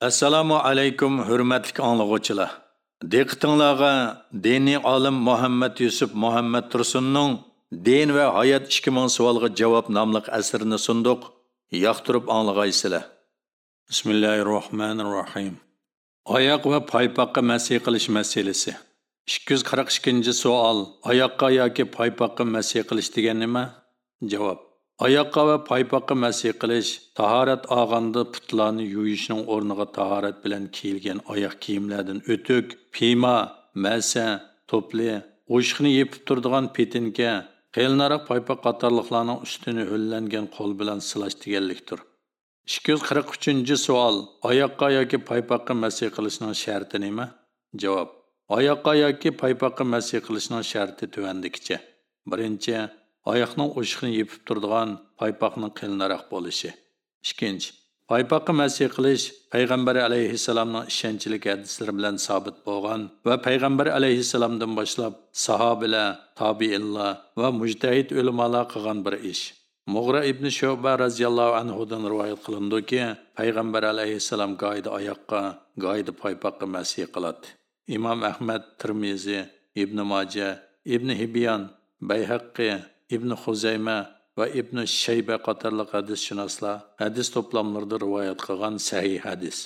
assalomu alaykum hurmatli anglag'uvchilar. Diqqatingizga diniy olim muhammad yusuf muhammad tursunning din va hayot ikki ming savolga javob nomli asrini sunduq yoqtirib anglag'aysizlar. Bismillahi rohmanir rohim oyoq va paypoqqa masih qilish masalasi. Ikki yuz qirq ikkinchi savol oyoqqa yoki paypoqqa masih qilish degan nima? Javob. Oyoqqa va paypoqqa masih qilish tahorat olganda putlarni yuvishning o'rniga tahorat bilan kiyilgan oyoq kiyimlardan o'tuk piyma masa to'pli o'shiqni yepib turadigan petinka qiyilnaroq paypoq qatorliqlarning ustini ho'llangan qo'l bilan silash deganlikdir ikki yuz qirq uchinchi savol oyoqqa yoki paypoqqa masih qilishning sharti nima javob oyoqqa yoki paypoqqa masih qilishning sharti tuvandikicha birinchi oyoqning o'shiqni yepib turadigan paypoqning qiyinroq bo'lishi. Ikkinchi paypoqqa masih qilish payg'ambar alayhissalomning ishonchlik hadislari bilan sobit bo'lgan va payg'ambar alayhissalomdan boshlab sahobalar tobiinlar va mujtahid ulamolar qilgan bir ish. Mug'ra ibn shoba roziyallohu anhudan rivoyat qilindiki payg'ambar alayhissalom goyida oyoqqa goyida paypoqqa masih qiladi. Imom ahmad termiziy ibn moja ibn hibyon bayhaqqiy ibn huzayma va ibn Shayba qatorli hadisshunoslar hadis to'plamlarida rivoyat qilgan sahiy hadis.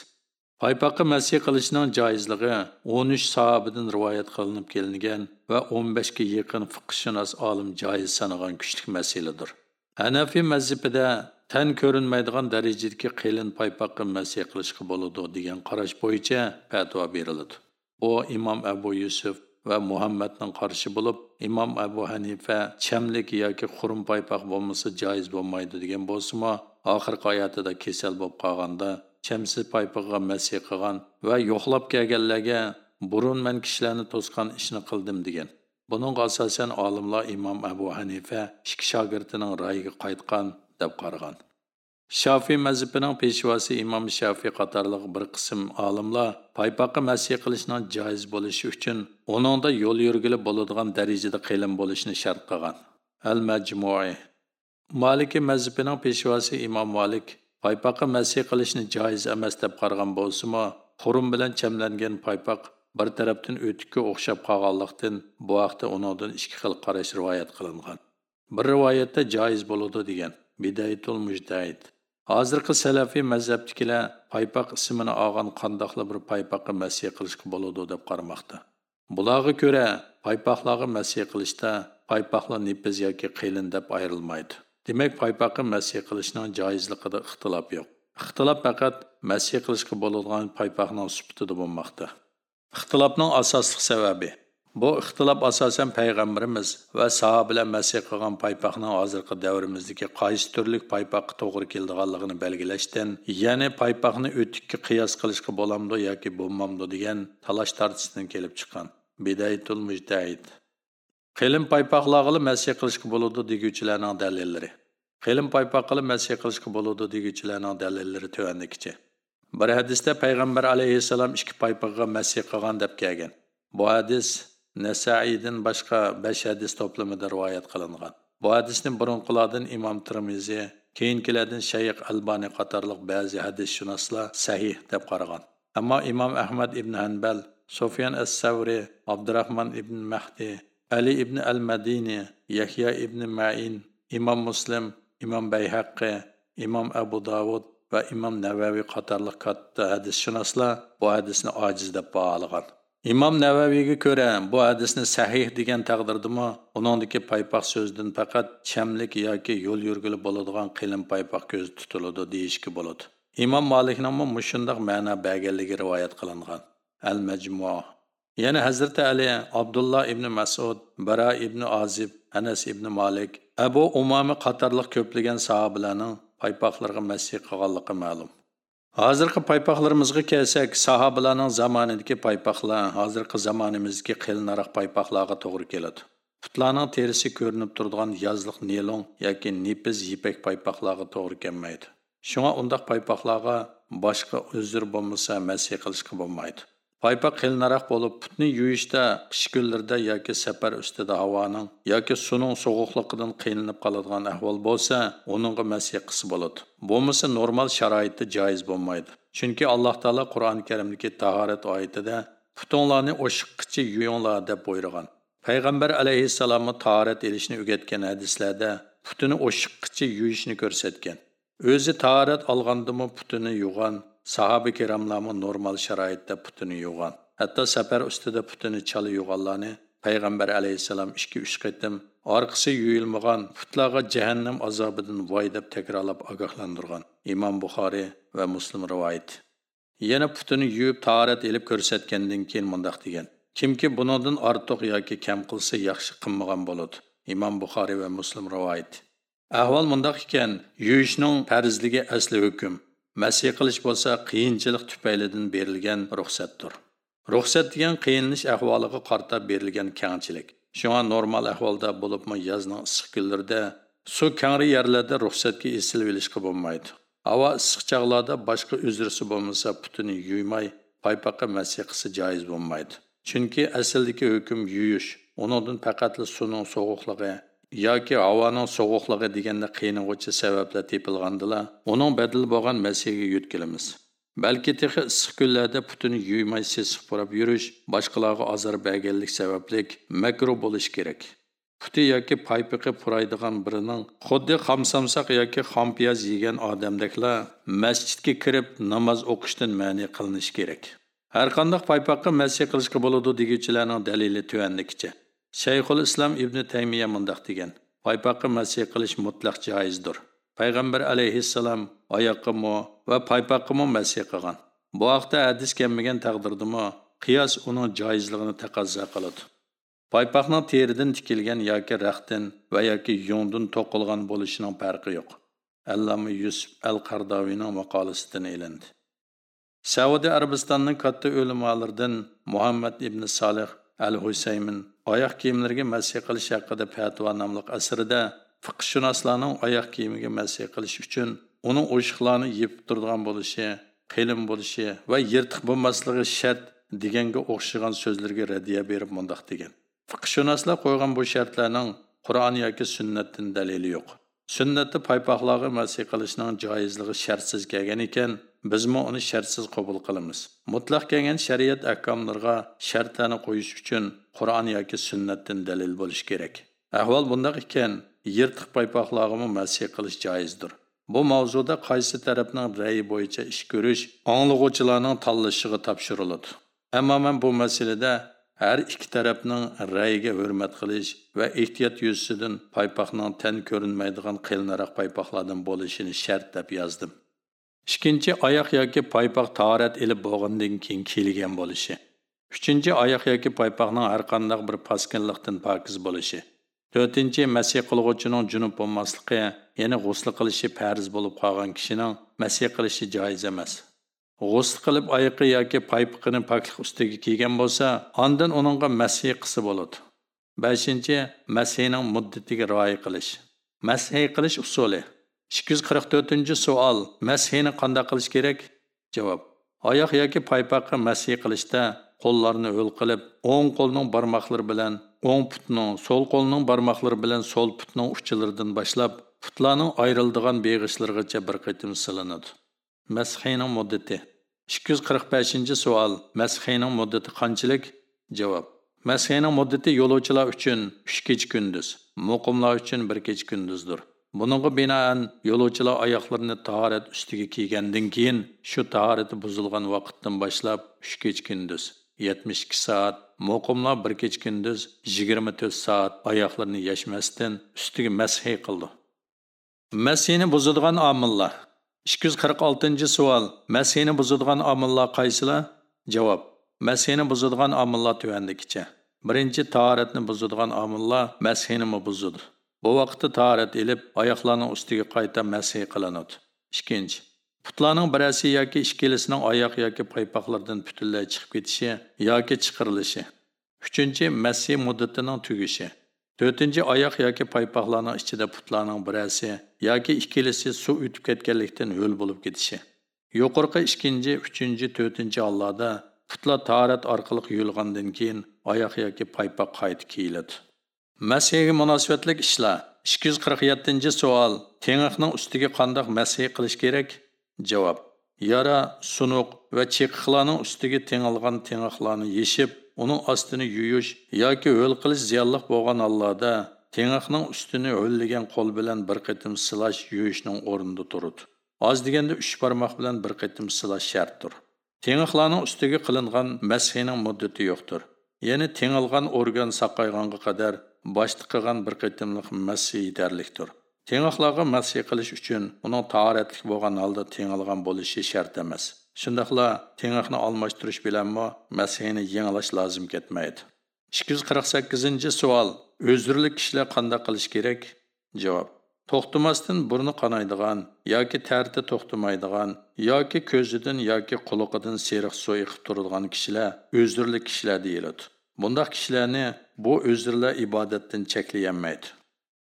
Paypoqqa masih qilishning joizligi 13 sahobadan rivoyat qilinib kelingan va 15 ga yaqin fiqshunos olim joiz sanagan kuchli masaladir. hanafiy mazhabida tan ko'rinmaydigan darajadagi qilin paypoqqa masih qilishga bo'ladi degan qarash bo'yicha fatvo beriladi. Bu Imom Abu Yusuf va muhammadning qarshi bo'lib imom abu hanifa chamlik yoki xurum paypoq bo'lmasa joiz bo'lmaydi degan bo'lsimi oxirgi hayotida kasal bo'lib qolganda chamsiz paypoqqa masih qilgan va yo'qlab kelganlarga burun man kishilarni to'sgan ishni qildim degan. Buning asosan olimlar imom abu hanifa ikki shogirdining rayiga qaytgan deb qaragan Şafi mazhabining peshvosi imom Şafi qatorliq bir qism olimlar paypoqqa masih qilishning joiz bo'lishi uchun uningda yo'l yurgili bo'ladigan darajada qilin bo'lishni shart qilgan. Al Majmui Maliki mazhabining peshvosi imom Malik paypoqqa masih qilishni joiz emas deb qaragan bo'lsa-mu, xurum bilan chamlangan paypoq bir tarafdan o'tikka o'xshab qolganlikdan bu haqda uningdan ikki xil qarash rivoyat qilingan. Bir rivoyatda joiz bo'ladi degan Bidayatul mujtahid hozirgi salafiy mazhabnikilar paypoq ismini olgan qandoqli bir paypoqqa masih qilishga bo'ladi deb qaramoqda bularga ko'ra paypoqlarga masih qilishda paypoqlar nipiz yoki qilin deb ayrilmaydi. Demak paypoqqa masih qilishning joizligida ixtilof yo'q. Ixtilof faqat masih qilishga bo'ladigan paypoqning sifatida bo'lmoqda. Ixtilofning asosli sababi Bu ixtilof asosan payg'ambarimiz va sahobalar masih qilgan paypoqning hozirgi davrimizdagi qaysi turlik paypoqqa to'g'ri keladiganligini belgilashdan, ya'ni paypoqni o'tikka qiyos qilishga bo'lamdi yoki bo'lmamdi degan talash tortishdan kelib chiqqan. Bidayatul mujtahid. Qilin paypoqlarga masih qilishga bo'ladi deguvchilarning dalillari. Qilin qilib masih qilishga bo'ladi deguvchilarning dalillari tuvandikicha. Bir hadisda payg'ambar alayhissalom ikki paypoqqa masih qilgan deb kelgan. Bu hadis Nasaiydan boshqa 5 hadis to'plamida rivoyat qilingan. Bu hadisni burunqilardan Imom Tirmiziy, keyingilardan Shayx Albani qatorliq ba'zi hadisshunoslar sahih deb qaragan. Ammo Imom Ahmad ibn Hanbal, Sufyan as-Savri, Abdurrahman ibn Mahdi, Ali ibn al-Madini, Yahya ibn Ma'in, Imom Muslim, Imom Bayhaqi, Imom Abu Davud va Imom Navaviy qatorliq katta hadisshunoslar bu hadisni ojiz deb baholagan. Imom navaviyga ko'ra bu hadisni sahih degan taqdirdami uningdagi paypoq so'zidan faqat chamlik yoki yo'l yurgili bo'ladigan qilin paypoq ko'z tutiladi deyishga bo'ladi. Imom malikning mushundoq ma'no berganligi rivoyat qilingan. Al majmuo yana hazrati ali abdulloh ibn masud bara ibn ozib anas ibn malik abu umami qatorliq ko'plagan sahobalarning paypoqlarga masih qilganligi ma'lum. Hozirgi paypoqlarimizga kelsak sahobalarning zamonidagi paypoqlar hozirgi zamonimizdagi qilinaroq paypoqlarga to'g'ri keladi. Putlarning terisi ko'rinib turadigan yozliq nelon yoki nepiz yipak paypoqlarga to'g'ri kelmaydi. Shunga undoq paypoqlarga boshqa uzr bo'lmasa masih qilishga bo'lmaydi. Paypa qilinaraq bo'lib putni yuvishda qish kunlarida yoki safar ustida havoning yoki suvning sovuqligidan qiynalib qoladigan ahvol bo'lsa uningga masih qilsa bo'ladi. Bo'lmasa normal sharoitda joiz bo'lmaydi. Chunki alloh taolo qur'oni karimdagi tahorat oyatida putinglarni o'shiqqicha yuyinglar deb buyurgan. Payg'ambar alayhissalomni tahorat ilishni o'rgatgan hadislarda putini o'shiqqicha yuyishni ko'rsatgan o'zi tahorat olgandimi putini yuvgan sahoba kiromlarmi normal sharoitda putini yuvgan hatto safar ustida putini chala yuvganlarni payg'ambar alayhissalom ikki uch qatim orqasi yuyilmagan putlarga jahannam azobidan voy deb takrorlab ogohlantirgan. Imom buxoriy va muslim rivoyat. Yana putini yuvib taorat ilib ko'rsatgandan keyin mundoq degan. Kimki bunodan ortiq yoki kam qilsa yaxshi qilmagan bo'ladi. Imom buxoriy va muslim rivoyat. Ahvol mundoq ekan yuyishning farzligi asli hukm. Masih qilish bo'lsa qiyinchilik tufaylidan berilgan ruxsatdir. Ruxsat degan qiyinlish ahvoliga qarta berilgan kangchilik shunga normal ahvolda bo'libmi yozning issiq kunlarida suv kangri yerlarda ruxsatga esilib ilishga bo'lmaydi. Havo issiq chog'larda boshqa uzrisi bo'lmasa putini yuymay paypoqqa masih qilsa joiz bo'lmaydi. Chunki asldagi hukm yuyish undan faqatli suvning sovuqligi yoki havoning sovuqligi deganda qiynag'uvchi sabablar tepilgandila uning badil bo'lgan masihga yutkilamiz balki texi issiq kunlarda putini yuymay sesiq burab yurish boshqalarga ozor berganlik sabablik makruh bo'lishi kerak. Puti yoki paypiqi puraydigan birining xuddi xamsamsaq yoki xompiyoz yegan odamdeklar masjidga kirib namoz o'qishdan ma'ni qilinishi kerak. Har qanday paypoqqa masih qilishga bo'ladi deguvchilarning dalili tuvandikicha shayxul islom ibn taymiya mundoq degan. Paypoqqa masih qilish mutlaq joizdir. Payg'ambar alayhissalom oyoqqimi va paypoqqimi masih qilgan. Bu haqda hadis kelmagan taqdirdimi qiyos uning joizligini taqozo qiladi. Paypoqning teridan tikilgan yoki raxtdan va yoki yungdan to'qilgan bo'lishining farqi yo'q. Allama yusuf al qardoviyning maqolasidan ilindi saudiya arabistonining katta o'limolaridan muhammad ibn solih al husaymin oyoq kiyimlariga masih qilish haqida fatvo nomli asrida fiqshunoslarning oyoq kiyimiga masih qilish uchun uning o'shiqlarni yepib turadigan bo'lishi qilin bo'lishi va yirtiq bo'lmasligi shart deganga o'xshagan so'zlarga radiya berib mundoq degan. Fiqshunoslar qo'ygan bu shartlarning qur'on yoki sunnatdan dalili yo'q. Sunnatda paypoqlarga masih qilishning joizligi shartsiz kelgan ekan. Bizmi uni shartsiz qabul qilamiz. Mutlaq kelgan shariat ahkomlariga shartlarni qo'yish uchun qur'on yoki sunnatdan dalil bo'lishi kerak. Ahvol bundoq ekan yirtiq paypoqlarga masih qilish joizdir. Bu mavzuda qaysi tarafning rayi bo'yicha ish ko'rish anglag'uvchilarning tanlashiga topshiriladi. Ammo man bu masalada har ikki tarafning rayiga hurmat qilish va ehtiyot yuzasidan paypoqning tan ko'rinmaydigan qiyinroq paypoqlardan bo'lishini shart deb yozdim. Ikkinchi oyoq yoki paypoq tahorat ilib bo'lgandan keyin kiyilgan bo'lishi. Uchinchi oyoq yoki paypoqning har qanday bir paskinliqdan pokiz bo'lishi. To'rtinchi masih qilg'uvchining junub bo'lmasligi ya'ni g'usl qilishi farz bo'lib qolgan kishining masih qilishi joiz emas. G'usl qilib oyoqi yoki paypiqini poklik ustiga kiygan bo'lsa ondan uningga masih qilsa bo'ladi. Beshinchi masihning muddatiga rioya qilish. Masih qilish usuli. Ikki yuz qirq to'rtinchi savol masihni qanday qilish kerak? Javob. Oyoq yoki paypoqqa masih qilishda qo'llarni ho'l qilib o'ng qo'lning barmoqlari bilan o'ng putning so'l qo'lning barmoqlari bilan so'l putning uchilaridan boshlab putlarning ayrildigan beg'ishlarigacha bir qatim silinadi. Mashining muddati. ikki yuz qirq beshinchi savol mashining muddati qanchalik? Javob. Mashining muddati yo'lovchilar uchun 3 kech kunduz muqimlar uchun 1 kech kunduzdir Bununğa binoan yo'lovchilar oyoqlarini tahorat ustiga kiygandan keyin shu tahorati buzilgan vaqtdan boshlab 3 kech kunduz 72 soat, muqimlar bir kech kunduz 24 soat oyoqlarini yashmasdan ustiga mashi qildi. Masini buzadigan omillar 246 savol. Masini buzadigan omillar qaysilar? Javob: Masini buzadigan omillar tuvandikicha. Birinchi tahoratni buzadigan omillar masini buzadi. Bu vaqtda tahorat ilib, oyoqlarning ustiga qayta masih qilinadi. Ikkinchi, putlarning birasi yoki ikkilisining oyoq yoki paypoqlardan butunlay chiqib ketishi yoki chiqarilishi. Uchinchi, masih muddatining tugishi. To'rtinchi, oyoq yoki paypoqlarning ichida putlarning birasi yoki ikkilisi suv o'tib ketganlikdan ho'l bo'lib ketishi. Yuqorqi ikkinchi, uchinchi, to'rtinchi hollarda putlar tarat orqali yuyilgandan keyin oyoq yoki paypoq qayta kiyiladi. Masihga munosabatlik ishlar. 247 savol. Tengaqning ustiga qandoq masih qilish kerak? Javob. yara sunuq va cheqiqlarning ustiga tengilgan tengaqlarni yeshib uning ostini yuyish yoki ho'l qilish ziyonli bo'lgan hollarda tengaqning ustini ho'llagan qo'l bilan bir qatim silash yuyishning o'rnida turadi oz deganda 3 barmoq bilan bir qatim silash shartdir tengaqlarning ustiga qilingan mashining muddati yo'qdir ya'ni tengilgan organ saqayganga qadar başlıq qılğan bir qatimliq mashi yetarlikdir tengaqlarga mashi qilish uchun uning tahoratlik bo'lgan holda tengilgan bo'lishi shart emas. Shundoqla tengaqni almashtirish bilanmi masihini yangilash lozim ketmaydi ikki yuz qirq sakkizinchi savol o'zirli kishilar qilish kerak? Javob to'xtamasdan burni qanaydigan yoki tarti to'xtamaydigan yoki ko'zidan yoki quloqidan seriq suv iqib turadigan kishilar o'zirli kishilar deyiladi bundaq kishilarni bu o'zirlar ibodatdan cheklayolmaydi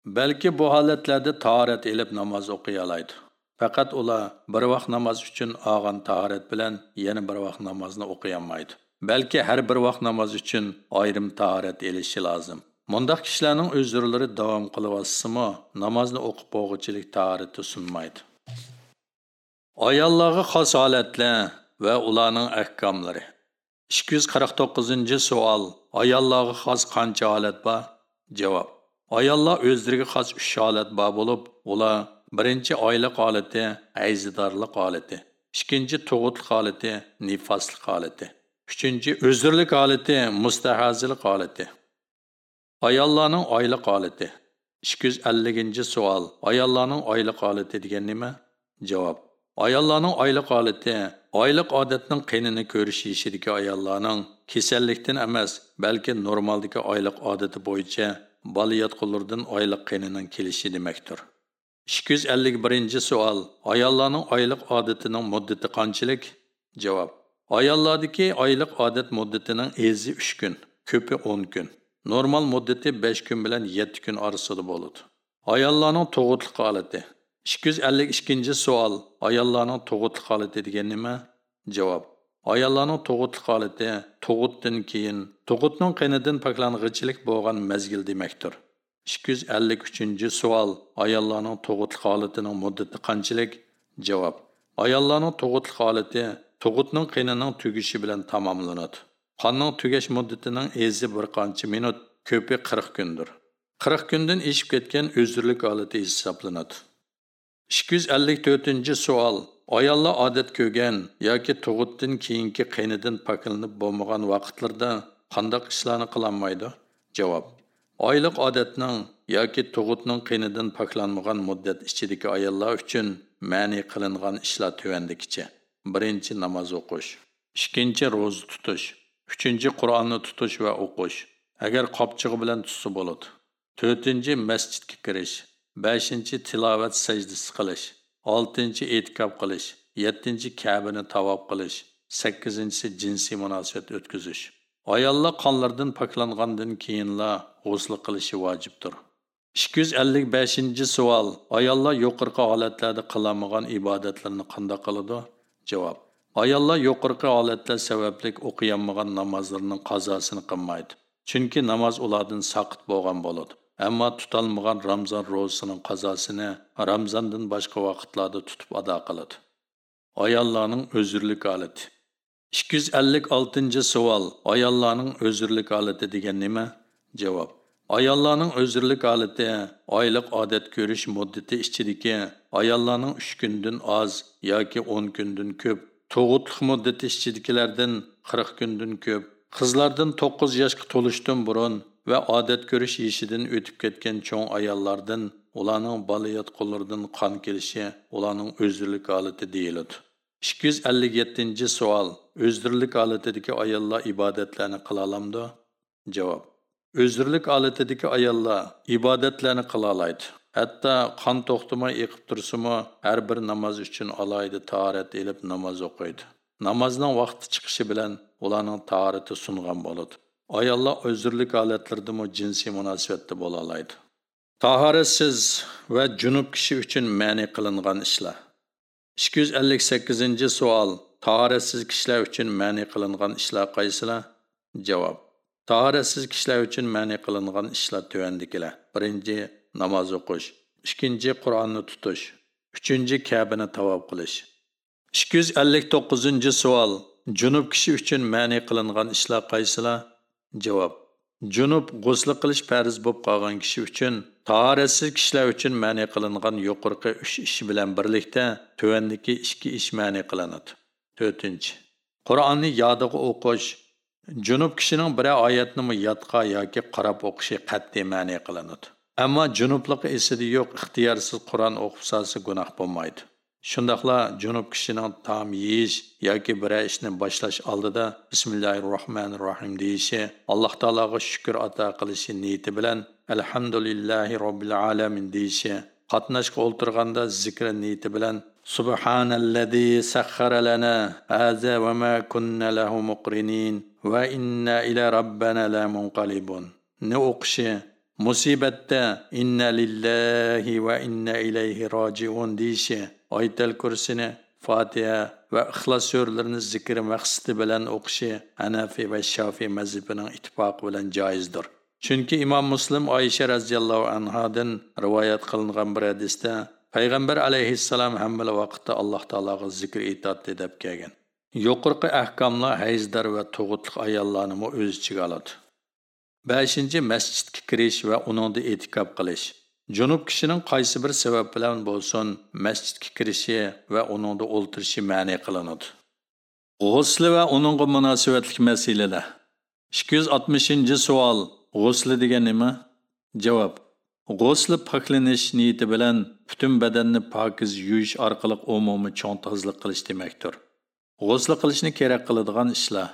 balki bu holatlarda tahorat ilib namoz o'qiy oladi faqat ular bir vaqt namoz uchun olgan tahorat bilan yana bir vaqt namozni o'qiyolmaydi balki har bir vaqt namoz uchun ayrim tahorat elishi lozim Мұндақ кішілерінің өздірлері давам қылып асымы, намазны оқып боғычылық тағарыты sunmaydi. Ayollarga xos holatlar va ularning ahkomlari. 249 savol. Ayollarga xos qancha holat bor? Javob. Ayollar o'zlariga xos uch holat bor bo'lib, ular birinchi oila holati ayzidorlik holati, ikkinchi tug'utlik holati nifoslik holati, uchinchi o'zirlik holati mustahazilik holati. Ayollarning oylik holati. 250 savol. Ayollarning oylik holati degan nima? Javob. Ayollarning oylik holati oylik odatning qinini ko'rish yishidagi ayollarning kasallikdan emas, balki normaldagi oylik odati bo'yicha bolayotqanlardan oylik qinining kelishi demakdir. 251 savol. Ayollarning oylik odatining muddati qanchalik? Javob. Ayollardagi oylik odat muddatining ezi 3 kun, ko'pi 10 kun. Normal muddati 5 kun bilan 7 kun orasida bo'ladi. Ayollarning tug'utlik holati. 252 savol. Ayollarning tug'utlik holati degan nima? Javob. Ayollarning tug'utlik holati tug'utdan keyin tug'utning qinidan paklang'ichilik bo'lgan mazgil demakdir. 253 savol. Ayollarning tug'utlik holatining muddati qanchalik? Javob. Ayollarning tug'utlik holati tug'utning qinining tugishi bilan tamomlanadi. Qonning tugash muddatining ezi bir qancha minut, ko'pi 40 kundir. 40 kundan eshib ketgan o'zirlik holati hisoblanadi. 254-savol. Ayollar odat ko'rgan yoki tug'utdan keyingi qaynidan poklanib bo'lmagan vaqtlarda qanday ishlarni qilolmaydi? Javob. Oylik odatning yoki tug'utning qaynidan poklanmagan muddat ichidagi ayollar uchun ma'ni qilingan ishlar tuvandikicha. Birinchi namoz o'qish, ikkinchi ro'za tutish, uchinchi qur'onni tutish va o'qish agar qopchig'i bilan tutsa bo'ladi to'rtinchi masjidga kirish beshinchi tilovat sajdasi qilish oltinchi e'tikob qilish yettinchi kabini tavob qilish sakkizinchisi jinsiy munosabat o'tkazish ayollar qonlardan poklangandan keyinla g'usl qilishi vojibdir ikki yuz ellik beshinchi savol ayollar yuqorqi holatlarda qilolmagan ibodatlarni qanday qiladi javob Ayollar yuqorqi holatlar sababli o'qiyolmagan namozlarning qazosini qilmaydi. Chunki namoz ulardan saqit bo'lgan bo'ladi. Ammo tutalmagan Ramzon ro'zasining qazosini Ramzondan boshqa vaqtlarda tutib ado qiladi. Ayollarning o'zirlik holati. 256 savol. Ayollarning o'zirlik holati degan nima? Javob. Ayollarning o'zirlik holati oylik odat ko'rish muddati ichidagi ayollarning 3 kundan oz yoki 10 kundan ko'p tug'utliq muddati ichidagilardan 40 kundan ko'p qizlardan 9 yoshga to'lishdan burun va odat ko'rish yishidan o'tib ketgan cho'ng ayollardan ularning bolayot qo'llaridan qon kelishi ularning o'zirlik holati deyiladi 257 savol o'zdirlik holatidagi ayollar ibodatlarni qila olamdi javob o'zirlik holatidagi ayollar ibodatlarni qila oladi Hatto qon to'xtamay eqib tursimi, har bir namoz uchun alohida tahorat elib namoz o'qiydi. Namozning vaqti chiqishi bilan ularning tahorati sungan bo'ladi. Ayollar o'zirlik holatlaridami jinsiy munosabatda bo'la oladi. Tahoratsiz va junub kishi uchun ma'ni qilingan ishlar. 258 savol. Tahoratsiz kishilar uchun ma'ni qilingan ishlar qaysilar? Javob. Tahoratsiz kishilar uchun ma'ni qilingan ishlar tuvandikilar. Birinchi namoz o'qish ikkinchi qur'onni tutish uchinchi kabini tavob qilish 259 savol junub kishi uchun ma'ni qilingan ishlar qaysilar javob. Junub g'usl qilish farz bo'lib qolgan kishi uchun tahoratsiz kishilar uchun ma'ni qilingan yuqorqi uch ish bilan birlikda tuvandagi ikki ish ma'ni qilinadi. To'rtinchi qur'onni yodiga o'qish. Junub kishining bir oyatni yodqa yoki qarab o'qishi qat'iy ma'ni qilinadi. Ammo junubligi esida yo'q ixtiyorsiz qur'on o'qib solsa gunoh bo'lmaydi. Shundoqla junub kishining taom yeyish yoki bir ishni boshlash oldida bismillahi rohmanir rohim deyishi alloh taologa shukur ato qilishi niyati bilan alhamdulillahi robbil alamin deyishi qatnashga o'ltirganda zikri niyati bilan subhanallazi sahhara lana haza va ma kunna lahu muqrinin va inna ila robbana la munqalibun. Ne o'qishi musibatda inna lillahi va inna ilayhi rojiun deyishi oytal kursini fotiha va ixlos surlarini zikri maqsadi bilan o'qishi hanafiy va shofiy mazhabining ittifoqi bilan joizdir. Chunki imom muslim oysha roziyallohu anhodan rivoyat qilingan bir hadisda payg'ambar alayhissalom hamma vaqtda alloh taologa zikr etadi deb kelgan. Yuqorqi ahkomlar hayzdor va tug'utliq ayollarni o'z ichiga oladi. Beshinchi masjidga kirish va uningda e'tikob qilish. Junub kishining qaysi bir sabab bilan bo'lsin masjidga kirishi va uningda o'ltirishi ma'ni qilinadi. G'usli va uningga munosabatli masalalar. Ikki yuz oltmishinchi savol. G'usli degan nima? Javob. G'usli poklanish niyati bilan butun badanni pokiz yuvish orqali umumiy cho'ng tozalik qilish demakdir. G'usli qilishni kerak qiladigan ishlar.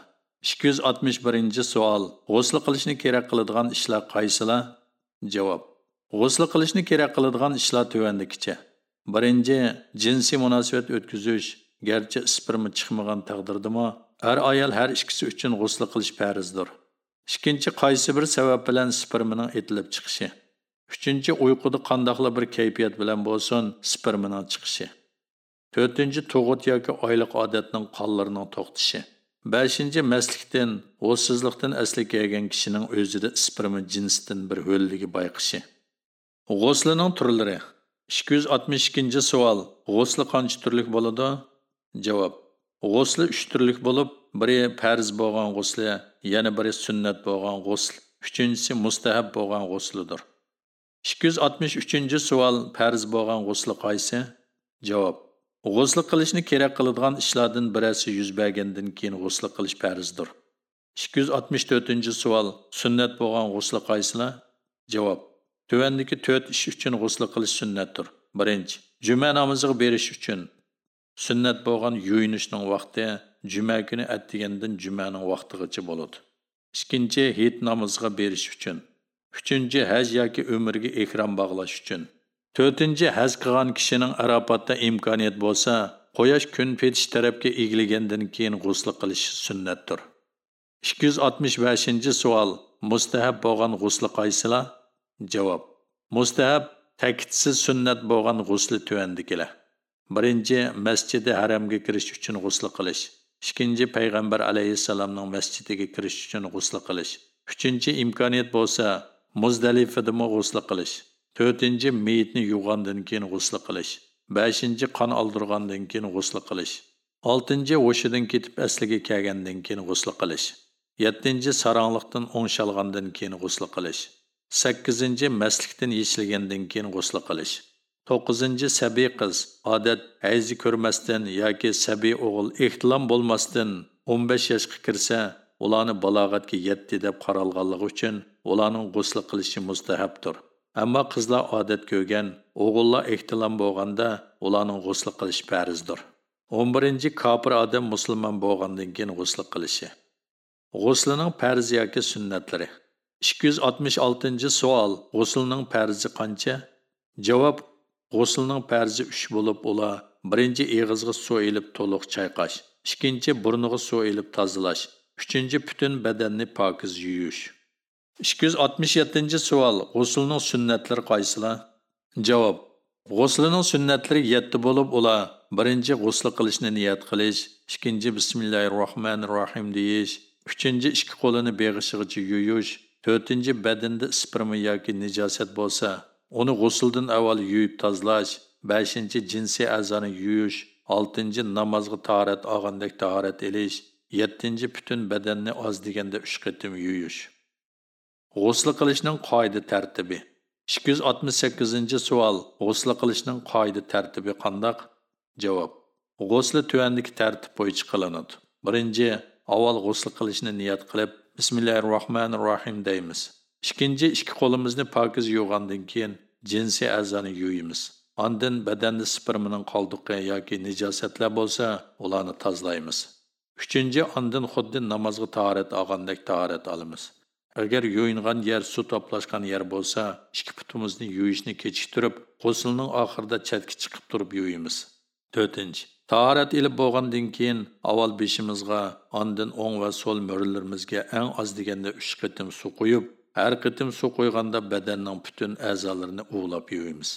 Ikki yuz oltmish birinchi savol. G'usli qilishni kerak qiladigan ishlar qaysilar? Javob. G'usl qilishni kerak qiladigan ishlar tuvandikicha birinchi jinsiy munosabat o'tkazish garchi sperma chiqmagan taqdirdami har ayol har ikkisi uchun g'usl qilish farzdir. Ikkinchi qaysi bir sabab bilan spermaning etilib chiqishi? Uchinchi uyquda qandoqli bir kayfiyat bilan bo'lsin spermaning chiqishi? To'rtinchi tug'ut yoki oylik odatning qonlarining to'xtishi. Beshinchi maslikdan g'ussizlikdan asli kelgan kishining o'zida sperma jinsidan bir ho'lligi bayqishi. G'uslining turlari 262 savol. G'usli qancha turlik bo'ladi? Javob. G'usli 3 turlik bo'lib, biri farz bo'lgan g'usli, yana biri sunnat bo'lgan g'usl, uchinchisi mustahab bo'lgan g'uslidir. 263 savol. Farz bo'lgan g'usli qaysi? Javob. G'usl qilishni kerak qiladigan ishlardan birasi yuz bergandan keyin g'usl qilish farzdir. 264 savol. Sunnat bo'lgan g'usli qaysilar? Javob. Tövəndəki 4 iş üçün g'usl qilish sunnatdir. 1. juma namoziga berish uchun. Sunnat bo'lgan yuyinishning vaqti juma kuni atdigandan jumaning vaqtigacha bo'ladi. Ikkinchi, hit namoziga berish uchun. Uchinchi, haj yoki umrga ehrom bog'lash uchun. To'rtinchi, haj qilgan kishining Arafatda imkoniyat bo'lsa, quyosh kun petish tarafga egilagandan keyin g'usl qilish sunnatdir. 265 savol. Mustahab bo'lgan g'usl qaysilar? Javob: Mustahab ta'kidsiz sunnat bo'lgan g'usli tuvandikilar. Birinchi masjidi haramga kirish uchun g'usl qilish. Ikkinchi payg'ambar alayhissalomning masjidiga kirish uchun g'usl qilish. Uchinchi imkoniyat bo'lsa Muzdalifada g'usl qilish. To'rtinchi meyitni yuvgandan keyin g'usl qilish. Beshinchi qon oldirgandan keyin g'usl qilish. oltinchi o'shidan ketib asliga kelgandan keyin g'usl qilish. yettinchi saronliqdan o'ngshalgandan keyin g'usl qilish. Sakkizinchi maslikdan yechilgandan keyin g'usl qilish. To'qqizinchi sabiy qiz odat hayzi ko'rmasdan yoki sabiy o'g'il ehtilom bo'lmasdan o'n besh yoshga kirsa ularni balog'atga yetdi deb qaralganligi uchun ularning g'usl qilishi mustahabdir ammo qizlar odat ko'rgan o'g'illar ehtilom bo'lganda ularning g'usl qilish farzdir. O'n birinchi kofir odam musulmon bo'lgandan keyin g'usl qilishi. G'uslining farz yoki sunnatlari. 266 savol g'uslning farzi qancha? Javob g'uslning farzi 3 bo'lib ular birinchi eg'izga suv ilib to'liq chayqash. Ikkinchi burniga suv ilib tozalash. Uchinchi butun badanni pokiz yuyish. 267 savol g'uslning sunnatlari qaysilar? Javob g'uslining sunnatlari 7 bo'lib ular birinchi g'usl qilishni niyat qilish. Ikkinchi bismillahi rohmanir rohim deyish. Uchinchi ikki qo'lini beg'ishigacha yuyish. To'rtinchi badanda sperma yoki nijosat bo'lsa uni g'usuldan avval yuvib tozalash beshinchi jinsiy a'zoni yuyish oltinchi namozga tahorat olgandek tahorat ilish yettinchi butun badanni oz deganda uch qitim yuyish g'usl qilishning qoida tartibi. Ikki yuz oltmish sakkizinchi savol g'usl qilishning qoida tartibi qandoq? Javob g'usli tuvandagi tartib bo'yicha qilinadi. Birinchi avval g'usl qilishni niyat qilib bismillahi rohmanir rohim deymiz ikkinchi ikki qo'limizni pokiz yuvgandan keyin jinsiy a'zoni yuyimiz andin badanni spermaning qoldiqi yoki nijosatlar bo'lsa, ularni tozalaymiz. Uchinchi, andin xuddi namozga tahorat olgandek tahorat olamiz. Agar yuyingan yer suv to'plashgan yer bo'lsa, ikki putimizni yuvishni kechiktirib, g'uslning oxirida chatga chiqib turib yuyimiz. 4. Taharat ilib bo'lgandan keyin avval beshimizga, ondan o'ng va so'l mo'rillarimizga eng oz deganda 3 qitim suv quyib, har qitim suv qo'yganda badanning butun a'zolarini uvlab yuvamiz.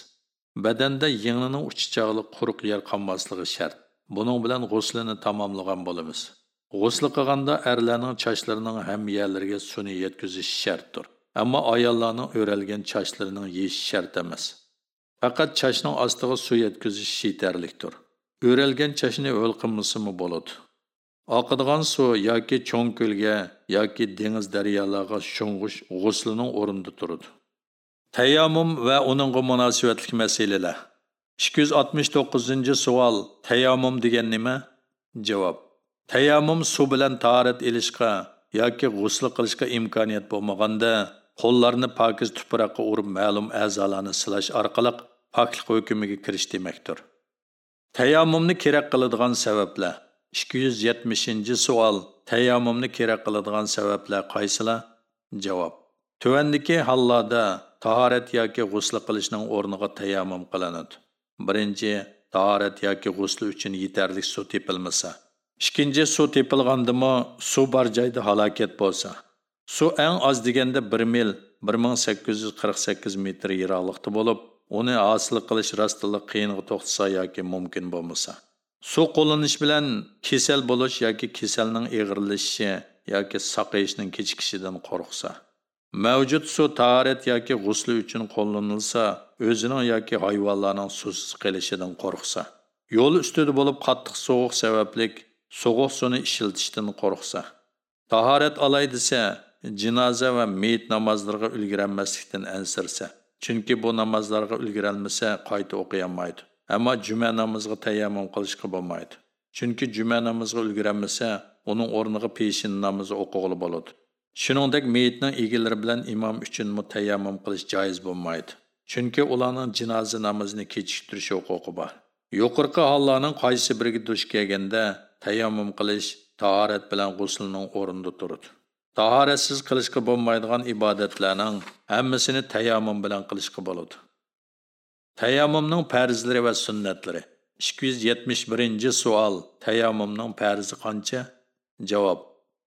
Badanda yengnining uchi chog'li quruq yer qolmasligi shart. Buning bilan g'uslini tamomlagan bo'lamiz. G'usl qilganda erlarning chochlarining hamma yerlariga suvni yetkazish shartdir. Ammo ayollarning o'ralgan chochlarining yeyish shart emas. Faqat chochning ostiga suv yetkazish yetarlikdir. O'ralgan chashni o'l qilmasimi bo'ladi. Oqadigan suv yoki cho'ng ko'lga yoki dengiz daryolarga sho'ng'ish g'uslining o'rnida turadi. Tayammum va uningga munosabatli masalalar. 269 savol. Tayammum degan nima? Javob. Tayammum suv bilan tahorat elishga yoki g'usl qilishga imkoniyat bo'lmaganda qo'llarni pokiz tuproqqa urib ma'lum a'zolarni silash orqali poklik hukmiga kirish demakdir. Tayammumni kerak qiladigan sabablar 270 savol. Tayammumni kerak qiladigan sabablar qaysilar? Javob. Tuvandagi hollarda tahorat yoki g'usl qilishning o'rniga tayammum qilinadi. Birinchi, tahorat yoki g'usl uchun yetarli suv tepilmasa. Ikkinchi, suv tepilgandimi, suv bor joyda halokat bo'lsa. Suv eng oz deganda 1 mil 1848 metr yiroqlikda bo'lib, uni hosil qilish rostliq qiyinga to'xtasa yoki mumkin bo'lmasa. Suv qo'llanish bilan kasal bo'lish yoki kasalning eg'irlashishi yoki saqayishning kechikishidan qo'rqsa. Mavjud suv tahorat yoki g'usli uchun qo'llanilsa, o'zining yoki hayvonlarning suvsiz qolishidan qo'rqsa, yo'l ustida bo'lib qattiq sovuq sabablik sovuq suvni ishiltishdan qo'rqsa, tahorat olay desa, jinoza va meyit namozlariga ulgurmaslikdan ansirsa, chunki bu namozlarga ulgurolmasa qayta o'qiy Ammo juma namoziga tayammum qilishga bo'lmaydi. Chunki juma namoziga ulgurolmasa, uning o'rniga peshin namozi o'qig'ili bo'ladi. Shuningdek, meyitning egalari bilan imom uchun tayammum qilish joiz bo'lmaydi. Chunki ularning jinoza namozini kechiktirish huquqi bor. Yuqorqi hollarning qaysi biriga duch kelganda tayammum qilish tahorat bilan g'uslning o'rnida turadi. Tahoratsiz qilishga bo'lmaydigan ibodatlarning hammasini tayammum bilan qilishga bo'ladi. Tayammumning farzlari va sunnatlari 271-savol. Tayammumning farzi qancha? Javob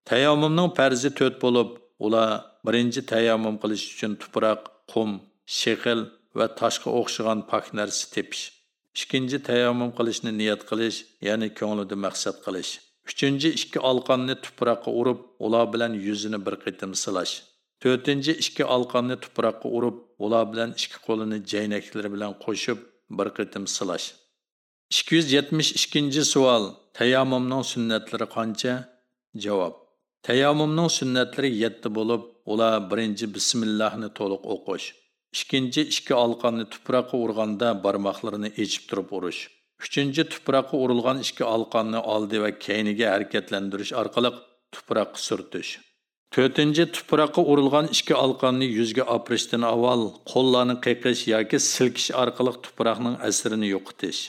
Tayammumning farzi 4 bo'lib, ular birinchi tayammum qilish uchun tuproq, qum, shekil va toshga o'xshagan pok narsa tepish. Ikkinchi tayammum qilishni niyat qilish, ya'ni ko'nglida maqsad qilish. Uchinchi ikki alqonni tuproqqa urib, ular bilan yuzini bir qitim silash. To'rtinchi ikki alqonni tuproqqa urib, ular bilan ikki qo'lini jaynaklari bilan qo'shib bir qitim silash. 272 savol. Tayammumning sunnatlari qancha? Javob. Tayammumning sunnatlari 7 bo'lib, ular birinchi bismillahni to'liq o'qish, ikkinchi ikki alqonni tuproqqa urganda barmoqlarini echib turib urish, uchinchi tuproqqa urilgan ikki alqonni oldi va keyniga harakatlantirish orqali tuproqqa surtish. To'rtinchi tuproqqa urilgan ikki alqonni yuzga opirishdan avval qo'llarni qiqish yoki silkish orqali tuproqning asrini yo'qotish.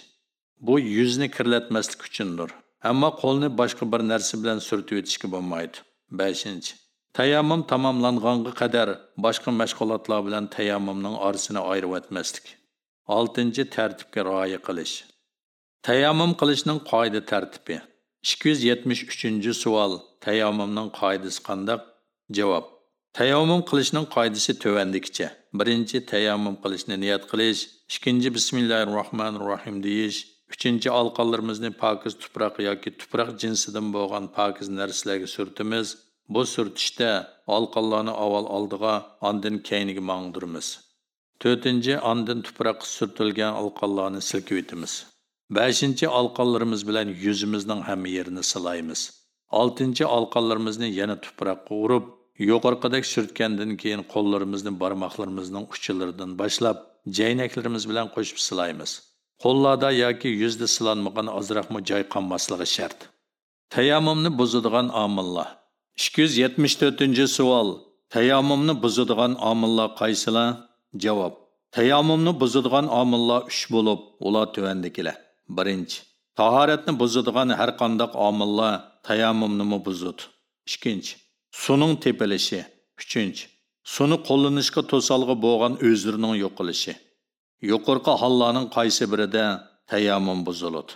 Bu yuzni kirlatmaslik uchundir. Ammo qo'lni boshqa bir narsa bilan surtib o'tishga bo'lmaydi. 5. Tayammum tamomlanganga qadar boshqa mashg'ulotlar bilan tayammumning orasini ayirib o'tmaslik. 6. Tartibga rioya qilish. Tayammum qilishning qoida tartibi. 273-savol. Tayammumning qoidasi qanday? Javob. Tayammum qilishning qoidasi tovandikicha. 1. tayammum qilishni niyat qilish, ikkinchi bismillahirrohmanirrohim deyish, uchinchi alqonlarimizni pokiz tuproq yoki tuproq jinsidan bo'lgan pokiz narsalarga surtimiz bu surtishda alqonlarni avval oldiga ondan keyiniga mangdirmiz 4. ondan tuproqqa surtilgan alqonlarni silkib etamiz beshinchi alqonlarimiz bilan yuzimizning hamma yerini silaymiz. Oltinchi alqonlarimizni yana tuproqqa urib yuqorqidek surtgandan keyin qo'llarimizni barmoqlarimizning uchilaridan boshlab jaynaklarimiz bilan qo'shib silaymiz. Qo'llarda yoki yuzda silanmagan ozroqmi joy qolmasligi shart tayammumni buzadigan omillar ikki yuz yetmish to'rtinchi savol tayammumni buzadigan omillar qaysilar? Javob. Tayammumni buzadigan omillar uch bo'lib ular tuvandikilar birinchi tahoratni buzadigan har qandoq omillar tayammumni buzadi ikkinchi suning tepilishi. Uchinchi suni qo'llanishga to'salg'i bo'lgan o'zlarining yo'qolishi yuqorqi hollarning qaysi birida tayammum buziladi?